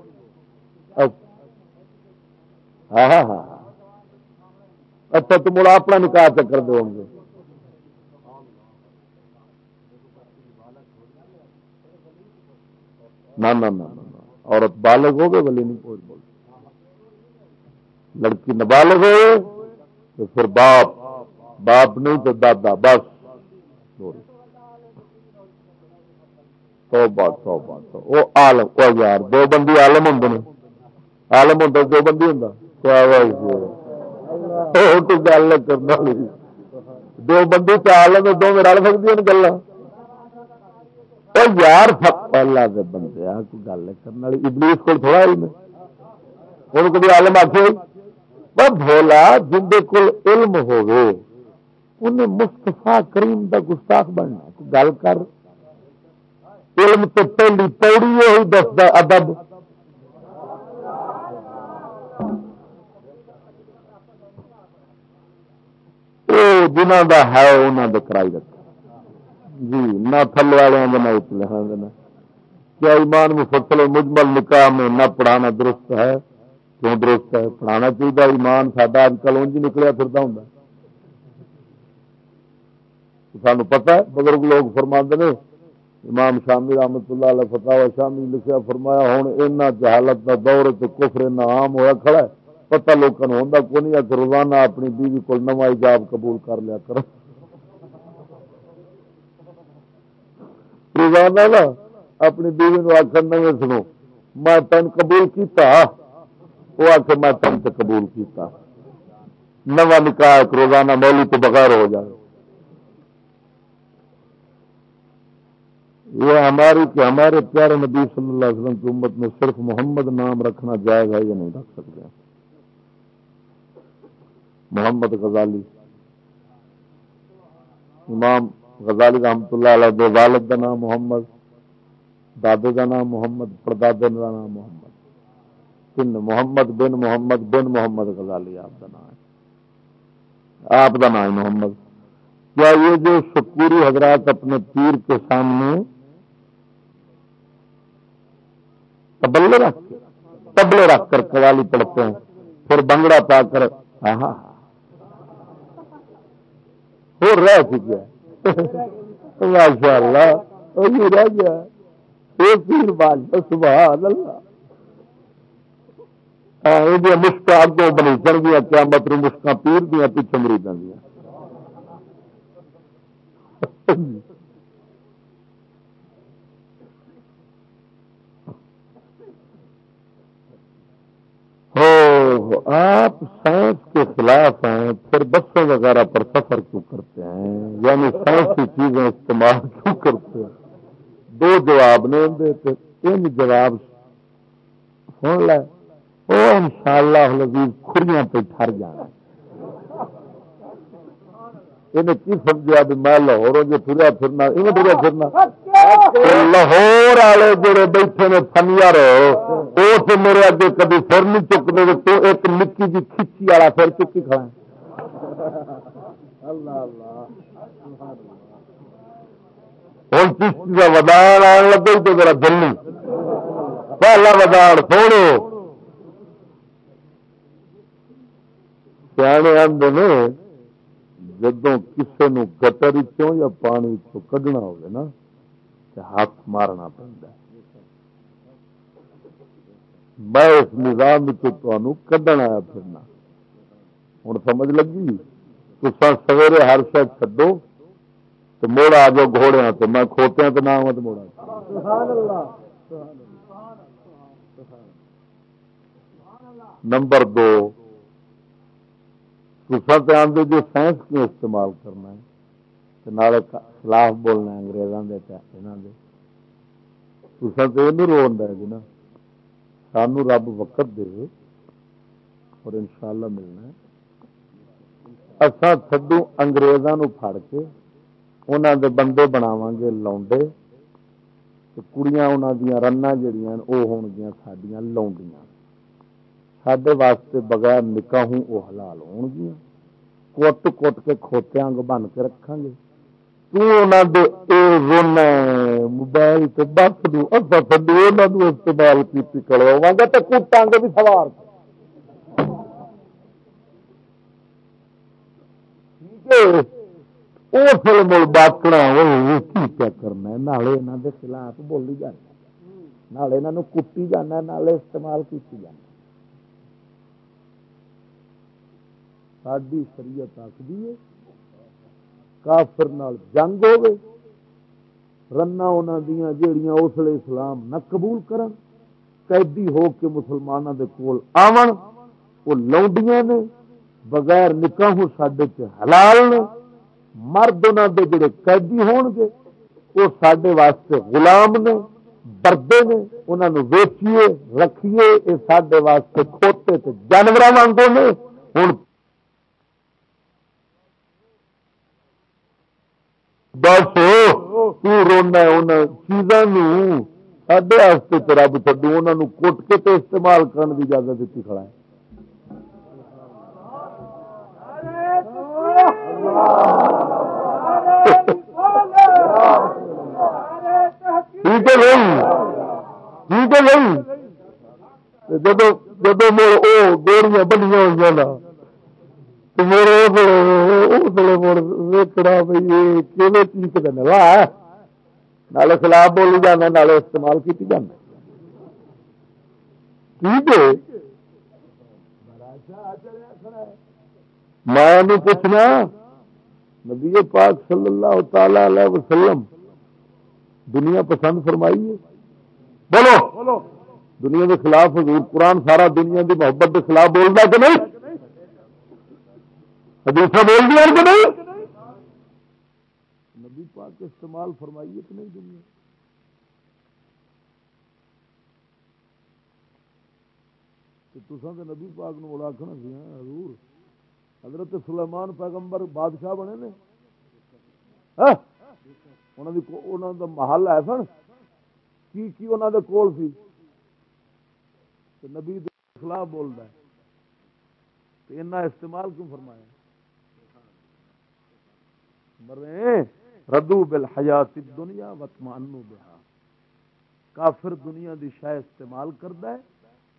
ہاں ہاں ہاں اچھا تو مڑ اپنا نکاح چکر دو گے جی۔ نہ۔ عورت بالغ ہو گئے نہیں کوئی بول لڑکی نابالغ ہو، تو پھر باپ باپ نہیں تو دادا، بس۔ سو بات سو وہ آلم وہ یار، دو بندی آلم ہوں آلم ہوں دو بندی ہوں گل کرنا دو بندی تو آلم دو رل سکتی ہیں گلیں یار اللہ کے بندے گل کرنے والی ابلیس کو تھوڑا علم ہے ہوں کبھی علم آخ بولا جن کو علم ہوگے انہیں مستفا کریم کا گستاخ بننا گل کر علم تو پہلی پوڑی ہوئی دستا ادب جنہ کا ہے انہوں نے کرائی رکھ جی نہ تھل والوں کا نہ اتلے ہاں دینا کیا ایمان مفصل مجمل نکاح میں نہ پڑھانا درست ہے؟ کیوں درست ہے؟ پڑھانا چاہیے ایمان، ساڈا اج کل انج نکلیا پھرتا ہوں سان پتا ہے، بزرگ لوگ فرما نے، امام شامی رحمت اللہ علیہ فتح شامی لکھا فرمایا ہوں اینا جہالت کا دور تو کفر عام ہوا کھڑا ہے۔ پتا لوگوں ہوتا کو نہیں روزانہ اپنی بیوی کو نواں ایجاب قبول کر لیا کرو۔ روزانہ نا اپنی بیوی نو آخر نہیں سنو، میں تین قبول کیتا۔ وہ آ کے میں تین سے قبول کیتا۔ نواں نکاح روزانہ مولی تو بغیر ہو جائے۔ یہ ہماری کہ ہمارے پیارے نبی صلی اللہ علیہ وسلم کی امت میں صرف محمد نام رکھنا جائز ہے یہ نہیں رکھ سکتے محمد غزالی۔ امام غزالی رحمت اللہ علیہ دے والد کا نام محمد، دادے کا نام محمد، پردادے کا نام محمد۔ تین محمد بن محمد بن محمد غزالی، آپ کا نام ہے۔ آپ کا نام محمد۔ کیا یہ جو شکوری حضرات اپنے پیر کے سامنے تبلے رکھ کے، تبلے رکھ کر قوالی پڑھتے ہیں، پھر بنگڑا پا کر ہاں ہاں رہ چکے ماشاء اللہ رہ گیا پیر بال سبحان اللہ یہ مشق اگوں بنی چڑھ گیا کیا مطلب مشکا پیر دیا، پیچھے مریضوں دیا۔ آپ سائنس کے خلاف ہیں پھر بسوں وغیرہ پر سفر کیوں کرتے ہیں؟ یعنی سائنس کی چیزیں استعمال کیوں کرتے ہیں؟ دو جواب نہیں دیتے ان جواب سن لے وہ ان شاء اللہ کھڑیاں پہ ٹر جانا انہیں کی سمجھا بھی میں لاہور جو پھریا پھرنا پھریا پھرنا۔ لاہور والے جڑے بیٹھے نے فنیار تو میرے اگے کبھی سر نہیں چکتے تو ایک نکی جی کھچی والا سر چکی کھڑا ہوں چشتی کا ودان آن لگے تو میرا دل نہیں۔ پہلا ودان سوڑو۔ سیانے آدھے جدو کسی گٹر چوں یا پانی چو کھنا ہوگا تو ہاتھ مارنا پڑتا میں اس نظام کھڈن آیا پھرنا۔ ہوں سمجھ لگی؟ تو سویرے ہر شاید چڈو تو موڑ آ جاؤ گھوڑے تو میں کھوتیا تو نہ موڑا۔ نمبر دو تصا آدھے جو سائنس کیوں استعمال کرنا ہے، تو نال خلاف بولنا انگریزوں کے یہاں تصا تو یہ رو جی نا سانو رب وقت دے اور ان شاء اللہ ملنا اصا تھڈو اگریزوں فڑ کے انہوں دے بندے بناو گے لاؤنڈے کڑیاں انہوں دیا رن جہیا وہ ہون گیا سڈیا لاؤنڈیاں سڈے واسطے بغیر نکاحوں وہ حلال ہون گیا کٹ کٹ کے کھوتیاں بن کے رکھا گے موبائل سے بس دوں استعمال کی کروا گا تو کٹاں گے بھی سوار اس مل ڈاکنا کی کیا کرنا نالے یہاں کے خلاف بولی جانا نالے یہاں کٹی جانا نالے استعمال کی جانا ساری شریعت آخری ہے، کافر نال جنگ ہوے رنا انہوں دیا جیڑیاں اسلے اسلام نہ قبول کرن، قیدی ہو کے مسلمانوں دے کول آون وہ لونڈیاں نے، بغیر نکاح سڈے حلال نے، مرد انہوں دے جڑے قیدی ہون گے وہ سڈے واسطے غلام نے ڈردے نے انہوں ویچیے، رکھیے یہ سڈے واسطے کھوتے جانور وانگوں نے ہوں بس رونا ان چیزوں سڈے رب چڈو انہوں کٹ کے تو استعمال کرنے کی اجازت دیتی کھڑا ہے۔ ٹھیک ہے نہیں ٹھیک ہے نہیں جب جب گوڑیاں بنیا ہوئی نالے خلاف بولی جانا نالے استعمال کی جانا میں پوچھنا نبی پاک صلی اللہ تعالی علیہ وسلم دنیا پسند فرمائی ہے بولو دنیا کے خلاف حضور قرآن سارا دنیا کی محبت کے خلاف بولتا کہ نہیں حدیث بول دیا کہ نہیں نبی استعمال فرمائیے کہ نہیں دنیا۔ تو نبی پاک نو آخنا سی ہاں، حضور، حضرت سلیمان پیغمبر بادشاہ بنے نے۔ ہاں؟ محل ہے سن۔ کی کی انہوں دے کول سی؟ نبی خلاف بولتا ہے۔ استعمال کیوں فرمایا؟ مرے ردو بل حیات دنیا وتمانو بہا۔ کافر دنیا دی شاہ استعمال کرتا ہے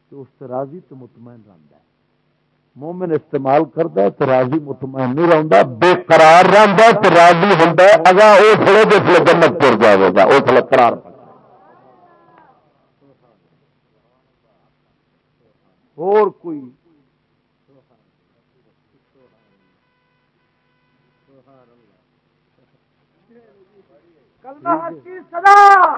تو اس سے راضی تو مطمئن رہتا ہے۔ مومن استعمال کرتا ہے تو راضی مطمئن نہیں رہتا بے قرار رہتا تو راضی ہوتا ہے۔ اگر وہ تھوڑے جس جنت پور جائے گا وہ تھوڑا قرار اور کوئی کلمہ کی سزا